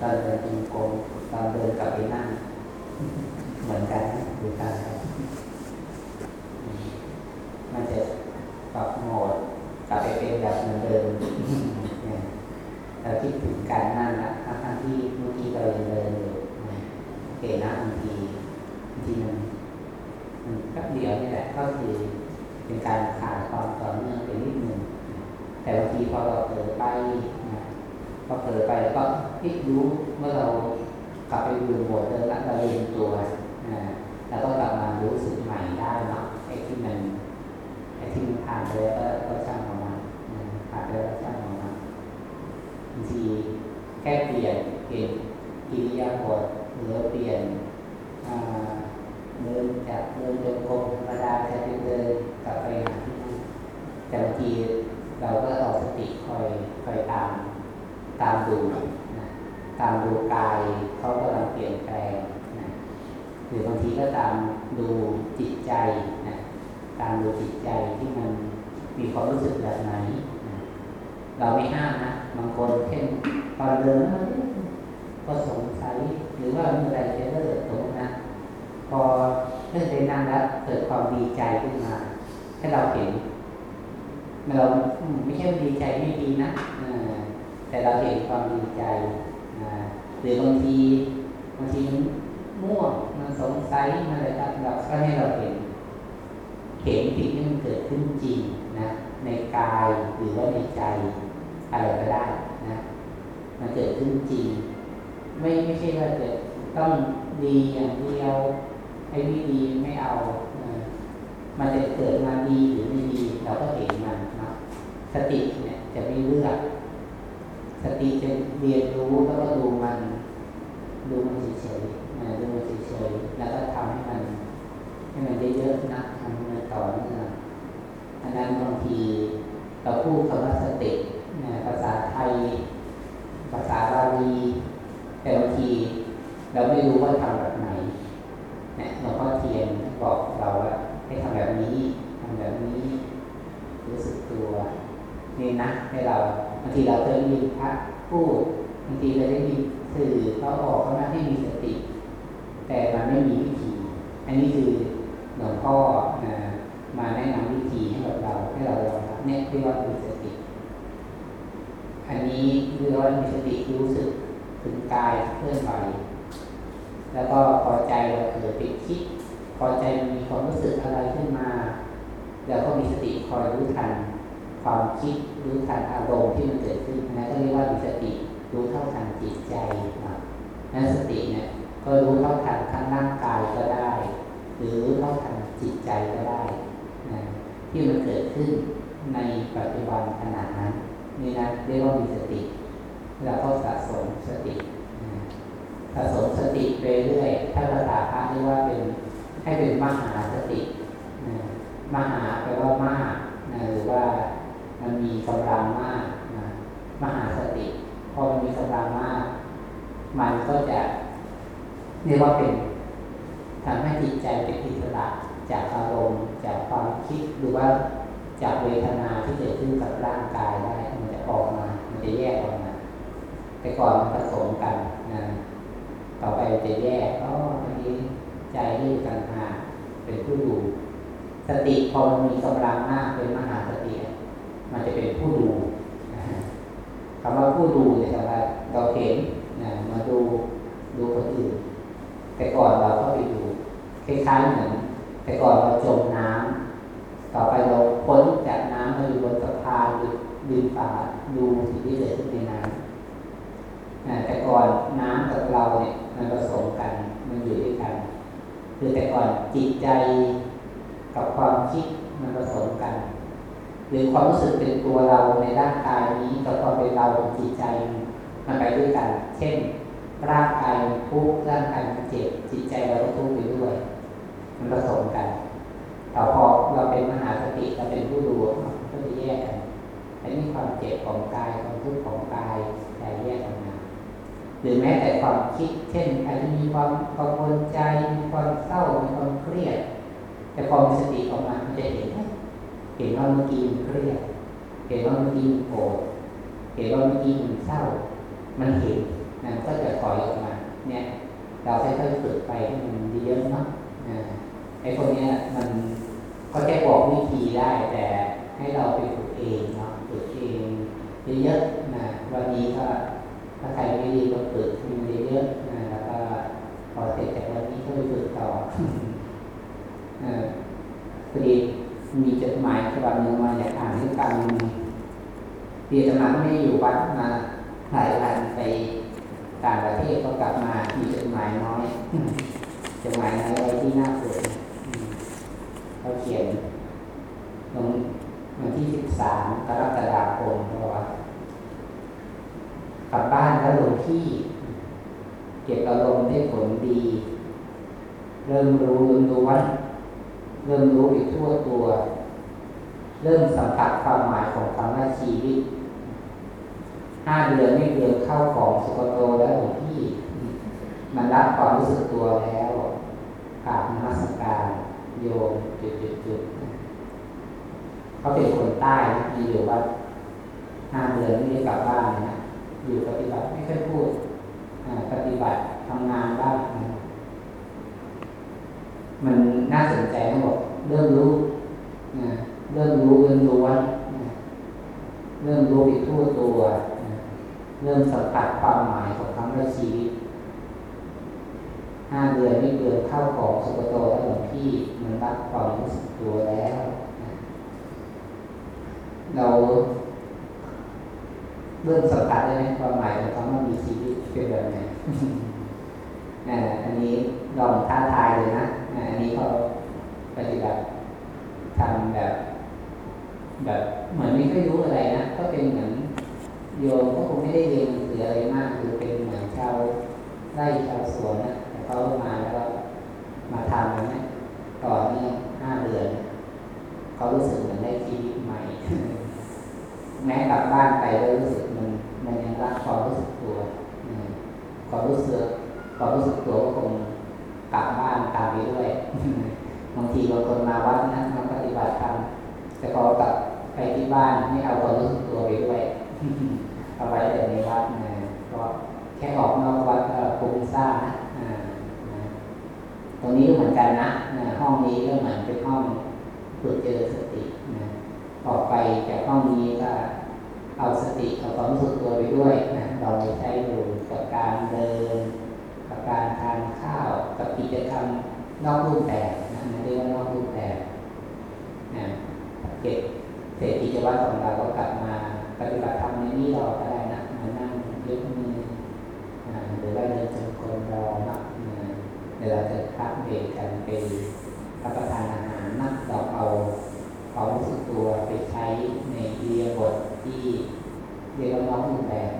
ตอนเดินจงกรมตอนเดินกลับไปนั่ง เหมือนกันดูกันครับมันจะปรับโหมดกลับไปเป็นแบบเหมือนเดิมเนี่ยเราคิดถึงการนั่งนะทั้งที่เมื่อกี้เรายังเดินอยู่โอเคนะบางทีบางทีมันมันแป๊บเดียวนี่แหละก็คือเป็นการขาดความต่อเนื่องไปนิดนึงแต่บางทีพอเราเผลอไป พอเผลอไปแล้วก็พิรู้เมื่อเรากลับไปดูโหมดเดิมแล้วเราเรียนตัวนะแล้วก็กลับมารู้สึกใหม่ได้เนาะไอ้ที่มันไอ้ที่มันผ่านไปแล้วก็ช่างของมันผ่านไปแล้วก็ช่างของมันบางทีแค่เปลี่ยนเปลี่ยนกิริยาบทหรือเปลี่ยนเดินจากเดินจงกรมธรรมดาจะเป็นเดินกลับไปหาที่นั่นแต่บางทีเราก็เอาสติคอยคอยตาม ตามดูนะตามดูกายเขากำลังเปลี่ยนแปลงนะหรือบางทีก็ตามดูจิตใจนะตามดูจิตใจที่มันมีความรู้สึกแบบไหนนะเราไม่ห้ามนะบางคนเช่นตอนเดินก็สงสัยหรือว่าเมื่อไรจะเลิกตรงนะพอเลิกได้นั่งแล้วเกิดความดีใจขึ้นมาให้เราเห็นเราไม่ใช่ดีใจไม่ดีนะอ แต่เราเห็นความดีใจหรือบางทีบางทีมันม่วงมันสงสัยมันอะไรก็เราก็ให้เราเห็นเห็นสิ่งที่มันเกิดขึ้นจริงนะ ในกายหรือว่าในใจอะไรก็ได้นะ มันเกิดขึ้นจริง ไม่ไม่ใช่ว่าจะต้องดีอย่างเดียวไอ้ไม่ดีไม่เอามันจะเกิดมาดีหรือไม่ดี เราก็เห็นมันนะสติเนี่ยจะไม่เลือก สติจะเรียนรู้แล้วก็ดูมัน ดูมันเฉยๆนะดูมันเฉยๆแล้วก็ทำให้มันให้มันได้เยอะๆนะทำให้มันต่อเนื่องอันนั้นบางทีเราพูดคำว่าสตินะภาษาไทย ภาษาบาลีแต่บางทีเราไม่รู้ว่าทำแบบไหนเนี่ยหลวงพ่อเทียนบอกเราว่าให้ทำแบบนี้ทำแบบนี้ รู้สึกตัว นี่นะให้เรา บางทีเราเคยได้ยินพระพูดบางทีเราได้ยินสื่อเขาออกเขามาให้มีสติ แต่มันไม่มีวิธี อันนี้คือหลวงพ่อมาแนะนำวิธีให้กับเราให้เราลองเนี่ยเรียกว่ามีสติ อันนี้เรียกว่ามีสติรู้สึกถึงกายเคลื่อนไหวแล้วก็พอใจเราเกิดไปคิดพอใจมันมีความรู้สึกอะไรขึ้นมา แล้วก็มีสติคอยรู้ทัน ความคิดรู้ทันอารมณ์ที่มันเกิดขึ้นนะก็เรียกว่ามีสติรู้เท่าทันจิตใจนะนั้นสติเนี่ยก็รู้เท่าทันทั้งร่างกายก็ได้ หรือเท่าทันจิตใจก็ได้นะที่มันเกิดขึ้นในปัจจุบันขณะนั้นนี่นะเรียกว่ามีสติเราก็สะสมสติสะสมสติไปเรื่อยถ้าภาษาพระเรียกว่าเป็นให้เป็นมหาสตินะมหาแปลว่ามากนะหรือว่า มันมีกำลังมากนะมหาสติพอมันมีกำลังมาก มันก็จะเรียกว่าเป็นทำให้จิตใจเป็นอิสระจากอารมณ์จากความคิดหรือว่าจากเวทนาที่เกิดขึ้นกับร่างกายได้มันจะออกมา มันจะแยกออกมา แต่ก่อนมันผสมกันนะต่อไปจะแยกอ๋ออันนี้ใจนี่กันหาเป็นผู้ดูสติพอมันมีกำลังมากเป็นมหาสติ มันจะเป็นผู้ดูนะคำว่า ผู้ดูเนี่ยแปลว่าเราเห็นนะมาดูดูคนอื่นแต่ก่อนเราก็ไปดูคล้ายๆเหมือนแต่ก่อนเราจมน้ำต่อไปเราพ้นจากน้ำเราอยู่บนสะพานหรือดินป่าดูสิ่งที่เกิดขึ้นในน้ำแต่ก่อนน้ำกับเราเนี่ยมันผสมกันมันอยู่ด้วยกัน คือแต่ก่อนจิตใจกับความคิดมันผสมกัน หรือความรู้สึกเป็นตัวเราในร่างกายนี้กับความเป็นเราของจิตใจ มันไปด้วยกัน เช่น ร่างกายทุกข์ร่างกายมันเจ็บจิตใจเราก็ทุกข์ไปด้วย มันผสมกันแต่พอเราเป็นมหาสติเราเป็นผู้ดูก็จะแยกกันอันนี้ความเจ็บของกายความทุกข์ของกายใจแยกกันมาหรือแม้แต่ความคิด เช่นอาจจะมีความกังวลใจมีความเศร้ามีความเครียด แต่พอมีสติออกมามันจะเห็น เห็นว่าเมื่อกี้มันเครียดเห็นว่าเมื่อกี้มันโกรธเห็นว่าเมื่อกี้มันเศร้า มันเห็นนะก็จะถอยออกมา เนี่ย เราค่อยๆฝึกไปให้มันเยอะๆเนาะไอ้พวกเนี้ยมันก็แค่บอกวิธีได้แต่ให้เราไปฝึกเองเนาะฝึกเองเยอะๆนะวันนี้ก็ถ้าใครไม่ดีก็ฝึกให้มันเยอะๆนะแล้วก็พอเสร็จจากวันนี้ก็ไปฝึกต่อเออพอดี มีจดหมายฉบับหนึ่งมาอยากอ่านให้ฟังเรียนจะมาไม่ได้อยู่วัดมาหลายวันไปต่างประเทศก็กลับมามีจดหมายน้อยจดหมายน้อยไว้ที่หน้าปกเขาเขียนลงวันที่สิบสามกรกฎาคมเพราะว่ากลับบ้านแล้วหลวงที่ เก็บอารมณ์ได้ผลดี เริ่มรู้เริ่มรู้ว่า เริ่มรู้ไปทั่วตัว เริ่มสัมผัสความหมายของคำว่าชีวิตห้าเดือนไม่เดือนเข้าของสุกโตแล้วหลวงพี่ มันรับความรู้สึกตัวแล้วกราบนมัสการโยมจุดจุดจุดเขาเป็นคนใต้นะมีอยู่ว่าห้าเดือนไม่ได้กลับบ้านนะอยู่ปฏิบัติไม่ค่อยพูดปฏิบัติทำงานบ้าง น่าสนใจเขาบอกเริ่มรู้นะเริ่มรู้เริ่มรู้ว่านะเริ่มรู้ไปทั่วตัวนะเริ่มสัมผัสความหมายของคำว่าชีวิตห้าเดือนไม่เดือนเข้าของสุกโตแล้วหลวงพี่มันรับความรู้สึกตัวแล้วนะเราเริ่มสัมผัสได้ไหมความหมายของคำว่ามีชีวิตเป็นแบบไหนอ่าอันนี้ ลองท้าทายเลยนะอันนี้เขาปฏิบัติทำแบบ แบบเหมือนไม่ค่อยรู้อะไรนะก็เป็นเหมือนโยมก็คงไม่ได้เรียนหนังสืออะไรมากคือเป็นเหมือนชาวไร่ชาวสวนนะแต่เขามาแล้วก็มาทำนะต่อเนื่ห้าเดือนเขารู้สึกเหมือนได้ชีวิตใหม่ แม้กลับบ้านไปแล้วรู้สึกมันมันยังรักความรู้สึกตัวอืมความรู้สึกความรู้สึกตัวก็คงกลับบ้านตามไปด้วย บางทีบางคนมาวัดนะมาปฏิบัติธรรมแต่พอกลับไปที่บ้านไม่เอาความรู้สึกตัวไปด้วยเอาไว้แต่ในวัดนะก็แค่ออกนอกวัดก็ฟุ้งซ่านะตรงนี้เหมือนกันนะห้องนี้ก็เหมือนเป็นห้องฝึกเจริญสตินะออกไปจากห้องนี้ก็เอาสติเอาความรู้สึกตัวไปด้วยนะเราไปใช้ดูกับการเดิน กับการทานข้าว กับกิจกรรม นอกรูปแบบนะเรียกว่านอกรูปแบบนะเก็บเศษกิจวัตของเราก็กลับมาปฏิบัติธรรมในนี่รอก็ได้นะมานั่งยกมือหรือว่าเดินจงกรมรอนะเดี๋ยวเราจะพักเบรกกันไปรับประทานอาหารนะเราเอาความรู้สึกตัวไปใช้ในเรียบทที่เรียกว่านอกรูปแบบ